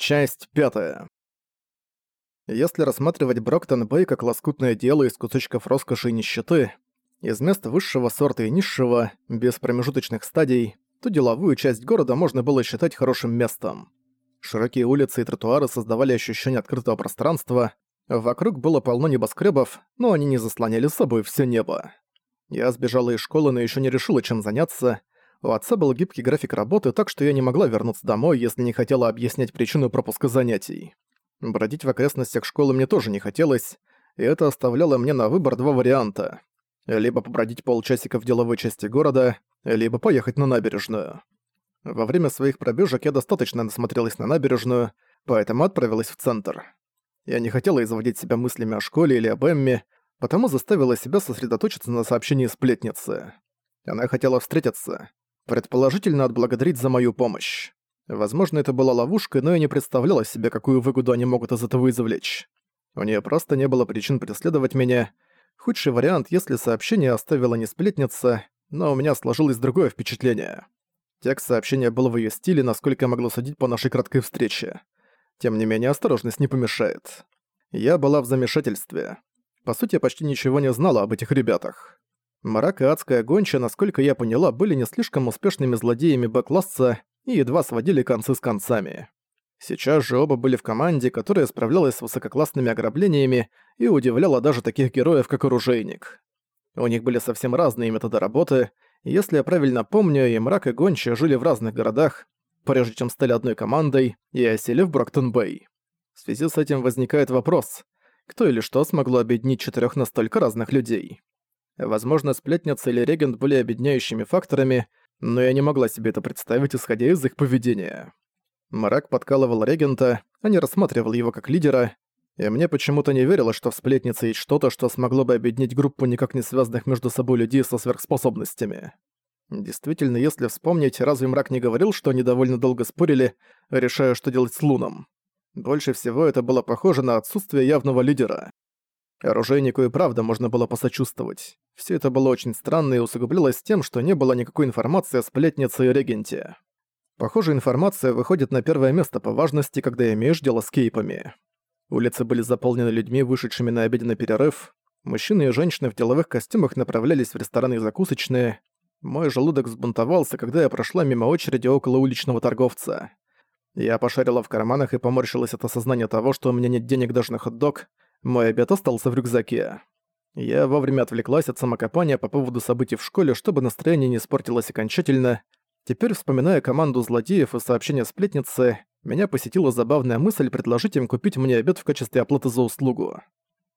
Часть пятая. Если рассматривать Броктон-Бэй как лоскутное дело из кусочков роскоши и нищеты, из мест высшего сорта и низшего, без промежуточных стадий, то деловую часть города можно было считать хорошим местом. Широкие улицы и тротуары создавали ощущение открытого пространства, вокруг было полно небоскребов, но они не заслоняли собой все небо. Я сбежала из школы, но еще не решила, чем заняться, у отца был гибкий график работы, так что я не могла вернуться домой, если не хотела объяснять причину пропуска занятий. Бродить в окрестностях школы мне тоже не хотелось, и это оставляло мне на выбор два варианта. Либо побродить полчасика в деловой части города, либо поехать на набережную. Во время своих пробежек я достаточно насмотрелась на набережную, поэтому отправилась в центр. Я не хотела изводить себя мыслями о школе или об Эмме, потому заставила себя сосредоточиться на сообщении сплетницы. Она хотела встретиться, Предположительно, отблагодарить за мою помощь. Возможно, это была ловушка, но я не представляла себе, какую выгоду они могут из этого извлечь. У нее просто не было причин преследовать меня. Худший вариант, если сообщение оставила не сплетница, но у меня сложилось другое впечатление. Текст сообщения был в ее стиле, насколько я могла судить по нашей краткой встрече. Тем не менее, осторожность не помешает. Я была в замешательстве. По сути, я почти ничего не знала об этих ребятах. Марак и Адская Гонча, насколько я поняла, были не слишком успешными злодеями Б-класса и едва сводили концы с концами. Сейчас же оба были в команде, которая справлялась с высококлассными ограблениями и удивляла даже таких героев, как Оружейник. У них были совсем разные методы работы, если я правильно помню, и Мрак и Гонча жили в разных городах, прежде чем стали одной командой и осели в Броктон-Бэй. В связи с этим возникает вопрос, кто или что смогло объединить четырех настолько разных людей. Возможно, сплетница или регент были объединяющими факторами, но я не могла себе это представить, исходя из их поведения. Марак подкалывал регента, а не рассматривал его как лидера, и мне почему-то не верилось, что в сплетнице есть что-то, что смогло бы объединить группу никак не связанных между собой людей со сверхспособностями. Действительно, если вспомнить, разве Мрак не говорил, что они довольно долго спорили, решая, что делать с Луном? Больше всего это было похоже на отсутствие явного лидера. Оружейнику и правда можно было посочувствовать. Все это было очень странно и усугублялось тем, что не было никакой информации о сплетнице и регенте. Похоже, информация выходит на первое место по важности, когда имеешь дело с кейпами. Улицы были заполнены людьми, вышедшими на обеденный перерыв. Мужчины и женщины в деловых костюмах направлялись в рестораны и закусочные. Мой желудок взбунтовался, когда я прошла мимо очереди около уличного торговца. Я пошарила в карманах и поморщилась от осознания того, что у меня нет денег даже на хот-дог, мой обед остался в рюкзаке. Я вовремя отвлеклась от самокопания по поводу событий в школе, чтобы настроение не испортилось окончательно. Теперь, вспоминая команду злодеев и сообщения сплетницы, меня посетила забавная мысль предложить им купить мне обед в качестве оплаты за услугу.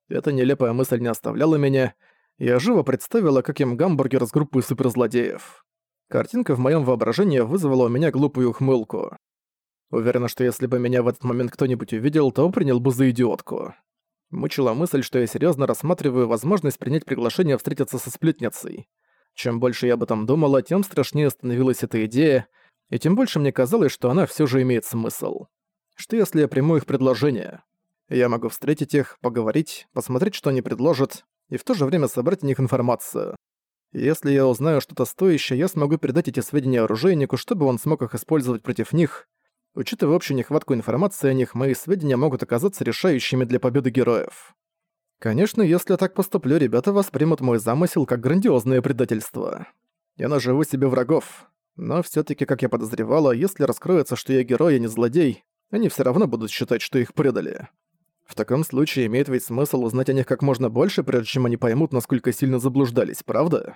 Эта нелепая мысль не оставляла меня. Я живо представила, как им гамбургер с группой суперзлодеев. Картинка в моем воображении вызвала у меня глупую ухмылку. Уверена, что если бы меня в этот момент кто-нибудь увидел, то принял бы за идиотку. Мучила мысль, что я серьезно рассматриваю возможность принять приглашение встретиться со сплетницей. Чем больше я об этом думала, тем страшнее становилась эта идея, и тем больше мне казалось, что она все же имеет смысл. Что если я приму их предложение? Я могу встретить их, поговорить, посмотреть, что они предложат, и в то же время собрать о них информацию. Если я узнаю что-то стоящее, я смогу передать эти сведения оружейнику, чтобы он смог их использовать против них, Учитывая общую нехватку информации о них, мои сведения могут оказаться решающими для победы героев. Конечно, если я так поступлю, ребята воспримут мой замысел как грандиозное предательство. Я наживу себе врагов. Но все таки как я подозревала, если раскроется, что я герой, а не злодей, они все равно будут считать, что их предали. В таком случае имеет ведь смысл узнать о них как можно больше, прежде чем они поймут, насколько сильно заблуждались, правда?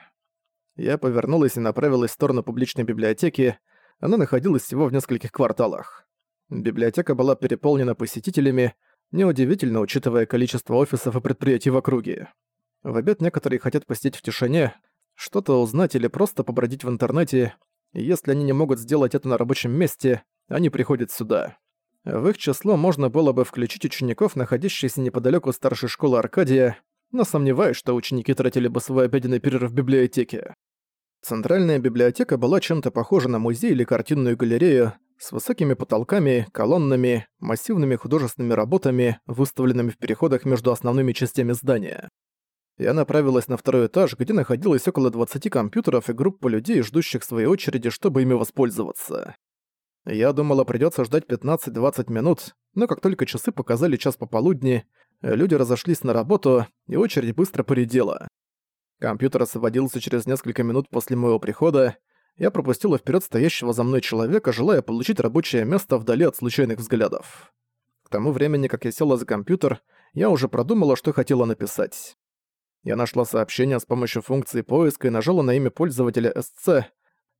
Я повернулась и направилась в сторону публичной библиотеки, она находилась всего в нескольких кварталах. Библиотека была переполнена посетителями, неудивительно, учитывая количество офисов и предприятий в округе. В обед некоторые хотят посидеть в тишине, что-то узнать или просто побродить в интернете, и если они не могут сделать это на рабочем месте, они приходят сюда. В их число можно было бы включить учеников, находящихся неподалеку старшей школы Аркадия, но сомневаюсь, что ученики тратили бы свой обеденный перерыв в библиотеке. Центральная библиотека была чем-то похожа на музей или картинную галерею с высокими потолками, колоннами, массивными художественными работами, выставленными в переходах между основными частями здания. Я направилась на второй этаж, где находилось около 20 компьютеров и группа людей, ждущих своей очереди, чтобы ими воспользоваться. Я думала, придётся ждать 15-20 минут, но как только часы показали час пополудни, люди разошлись на работу, и очередь быстро поредела. Компьютер освободился через несколько минут после моего прихода, я пропустила вперед стоящего за мной человека, желая получить рабочее место вдали от случайных взглядов. К тому времени, как я села за компьютер, я уже продумала, что хотела написать. Я нашла сообщение с помощью функции поиска и нажала на имя пользователя SC.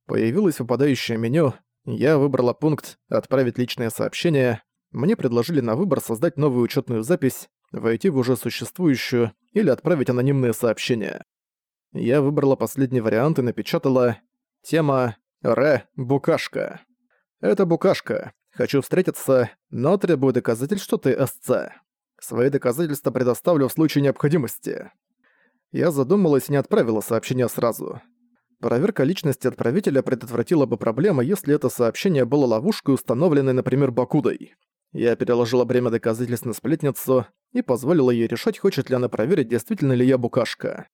Появилось выпадающее меню, я выбрала пункт «Отправить личное сообщение». Мне предложили на выбор создать новую учетную запись, войти в уже существующую или отправить анонимное сообщение. Я выбрала последний вариант и напечатала Тема «Ре. Букашка». Это букашка. Хочу встретиться, но требую доказательств, что ты СЦ. Свои доказательства предоставлю в случае необходимости. Я задумалась и не отправила сообщение сразу. Проверка личности отправителя предотвратила бы проблемы, если это сообщение было ловушкой, установленной, например, Бакудой. Я переложила бремя доказательств на сплетницу и позволила ей решать, хочет ли она проверить, действительно ли я букашка.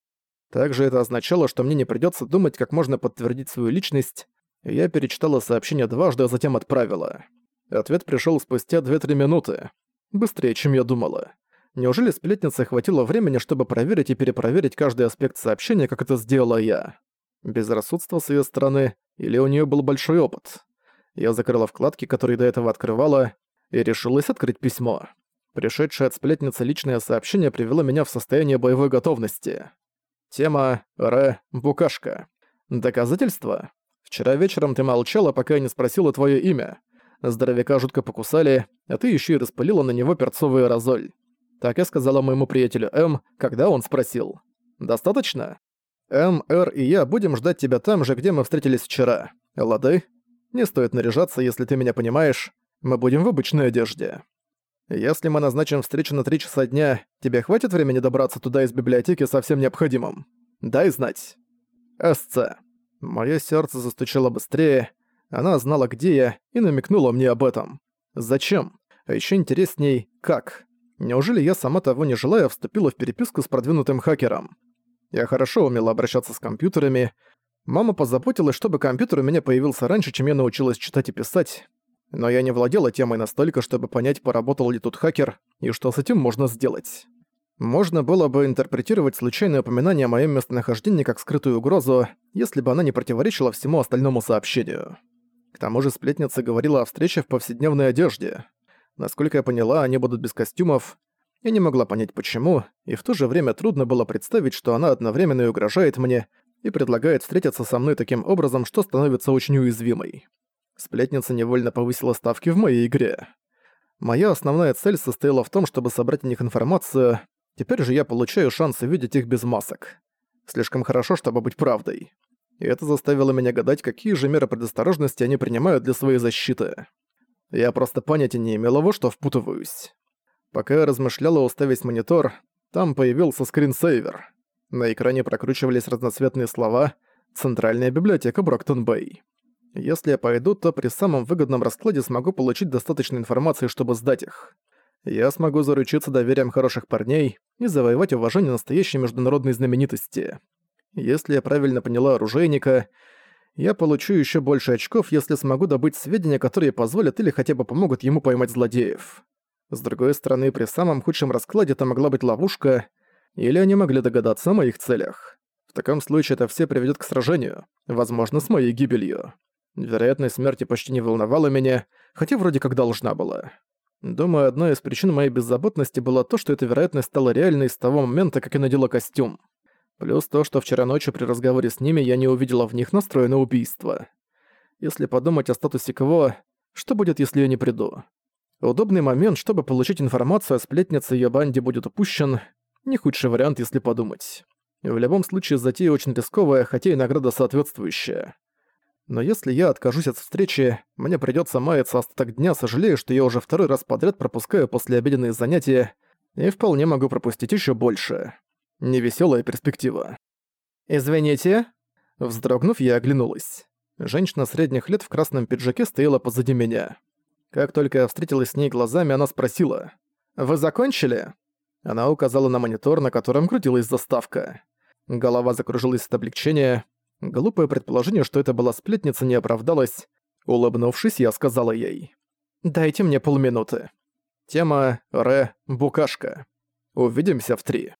Также это означало, что мне не придётся думать, как можно подтвердить свою личность. Я перечитала сообщение дважды, а затем отправила. Ответ пришёл спустя 2-3 минуты. Быстрее, чем я думала. Неужели сплетнице хватило времени, чтобы проверить и перепроверить каждый аспект сообщения, как это сделала я? Безрассудство с её стороны, или у неё был большой опыт? Я закрыла вкладки, которые до этого открывала, и решилась открыть письмо. Пришедшее от сплетницы личное сообщение привело меня в состояние боевой готовности. Тема «Ре. Букашка». Доказательства? Вчера вечером ты молчала, пока я не спросила твое имя. Здоровяка жутко покусали, а ты еще и распылила на него перцовый аэрозоль. Так я сказала моему приятелю М, когда он спросил. «Достаточно?» «М, Р и я будем ждать тебя там же, где мы встретились вчера. Лады? Не стоит наряжаться, если ты меня понимаешь. Мы будем в обычной одежде». Если мы назначим встречу на три часа дня, тебе хватит времени добраться туда из библиотеки со всем необходимым? Дай знать. СЦ. Моё сердце застучало быстрее. Она знала, где я, и намекнула мне об этом. Зачем? А ещё интересней, как? Неужели я, сама того не желая, вступила в переписку с продвинутым хакером? Я хорошо умела обращаться с компьютерами. Мама позаботилась, чтобы компьютер у меня появился раньше, чем я научилась читать и писать но я не владела темой настолько, чтобы понять, поработал ли тут хакер и что с этим можно сделать. Можно было бы интерпретировать случайное упоминание о моем местонахождении как скрытую угрозу, если бы она не противоречила всему остальному сообщению. К тому же сплетница говорила о встрече в повседневной одежде. Насколько я поняла, они будут без костюмов. Я не могла понять почему, и в то же время трудно было представить, что она одновременно и угрожает мне, и предлагает встретиться со мной таким образом, что становится очень уязвимой. Сплетница невольно повысила ставки в моей игре. Моя основная цель состояла в том, чтобы собрать о них информацию, теперь же я получаю шанс увидеть их без масок. Слишком хорошо, чтобы быть правдой. И это заставило меня гадать, какие же меры предосторожности они принимают для своей защиты. Я просто понятия не имела, во что впутываюсь. Пока я размышляла, уставясь монитор, там появился скринсейвер. На экране прокручивались разноцветные слова «Центральная библиотека Броктон-Бэй». Если я пойду, то при самом выгодном раскладе смогу получить достаточно информации, чтобы сдать их. Я смогу заручиться доверием хороших парней и завоевать уважение настоящей международной знаменитости. Если я правильно поняла оружейника, я получу еще больше очков, если смогу добыть сведения, которые позволят или хотя бы помогут ему поймать злодеев. С другой стороны, при самом худшем раскладе это могла быть ловушка, или они могли догадаться о моих целях. В таком случае это все приведет к сражению, возможно, с моей гибелью. Вероятность смерти почти не волновала меня, хотя вроде как должна была. Думаю, одной из причин моей беззаботности было то, что эта вероятность стала реальной с того момента, как я надела костюм. Плюс то, что вчера ночью при разговоре с ними я не увидела в них настроено на убийство. Если подумать о статусе кого, что будет, если я не приду? Удобный момент, чтобы получить информацию о сплетнице её банде будет упущен. Не худший вариант, если подумать. В любом случае, затея очень рисковая, хотя и награда соответствующая. Но если я откажусь от встречи, мне придётся маяться остаток дня, сожалея, что я уже второй раз подряд пропускаю послеобеденные занятия и вполне могу пропустить ещё больше. Невесёлая перспектива. «Извините?» Вздрогнув, я оглянулась. Женщина средних лет в красном пиджаке стояла позади меня. Как только я встретилась с ней глазами, она спросила. «Вы закончили?» Она указала на монитор, на котором крутилась заставка. Голова закружилась от облегчения. Глупое предположение, что это была сплетница, не оправдалось. Улыбнувшись, я сказала ей. «Дайте мне полминуты. Тема «Ре. Букашка». Увидимся в три.